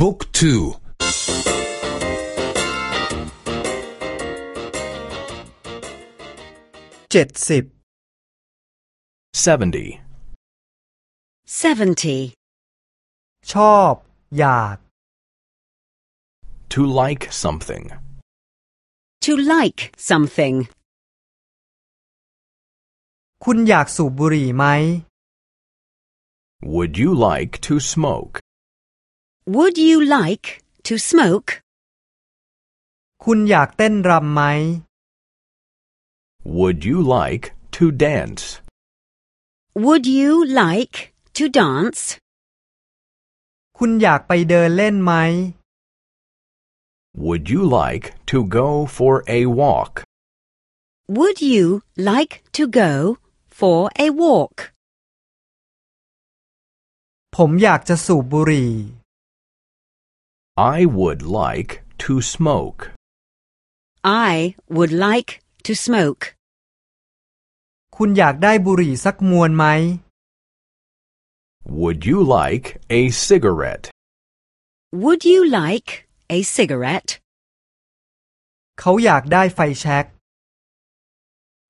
บุ๊กทูเจ็ดสิบ seventy, 70. ชอบ อยาก to like something, To like something. คุณอยากสูบบุหรี่ไหม would you like to smoke? Would you like to smoke? คุณอยากเต้นรำไหม Would you like to dance? Would you like to dance? คุณอยากไปเดินเล่นไหม Would you like to go for a walk? Would you like to go for a walk? ผมอยากจะสูบบุหรี่ I would like to smoke. I would like to smoke. คุณอยากได้บุหรี่สักมวนไหม Would you like a cigarette? Would you like a cigarette? เขาอยากได้ไฟแช็ก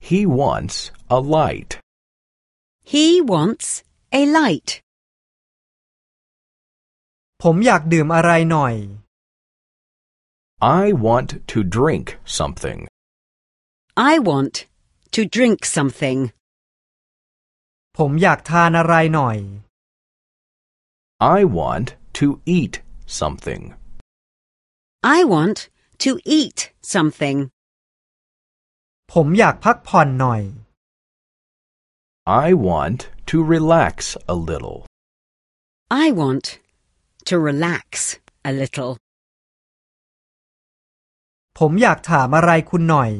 He wants a light. He wants a light. ผมอยากดื่มอะไรหน่อย I want to drink something. I want to drink something. ผมอยากทานอะไรหน่อย I want to eat something. I want to eat something. ผมอยากพักผ่อนหน่อย I want to relax a little. I want to relax a little. ผมอยากถามอะไรคุณหน่อย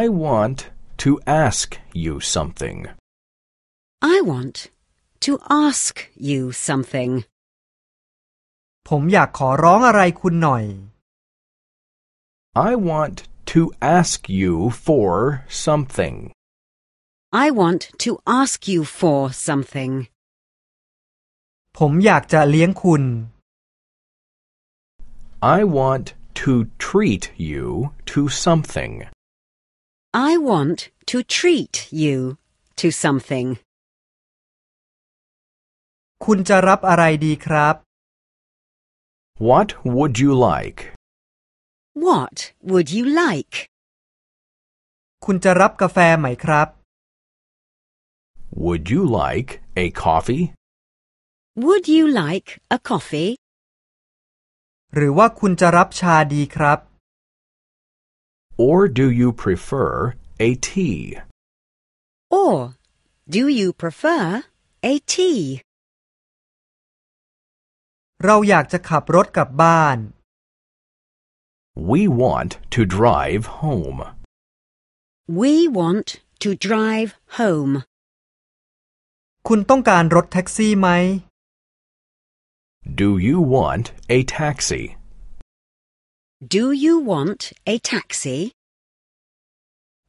I want to ask you something. I want to ask you something. ผมอยากขอร้องอะไรคุณหน่อย I want to ask you for something. I want to ask you for something. ผมอยากจะเลี้ยงคุณ I want to treat you to something. I want to treat you to something. คุณจะรับอะไรดีครับ What would you like? What would you like? คุณจะรับกาแฟไหมครับ Would you like a coffee? Would you like a coffee? หรือว่าคุณจะรับชาดีครับ Or do you prefer a tea? Or do you prefer a tea? เราอยากจะขับรถกลับบ้าน We want to drive home. We want to drive home. คุณต้องการรถแท็กซี่ไหม Do you want a taxi? Do you want a taxi?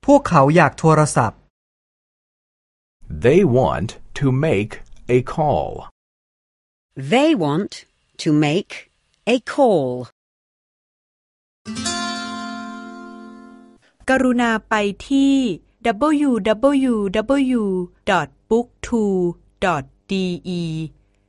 พวกเขาอยากโทรศัพท์ They want to make a call. They want to make a call. กรุณาไปที่ www.booktwo.de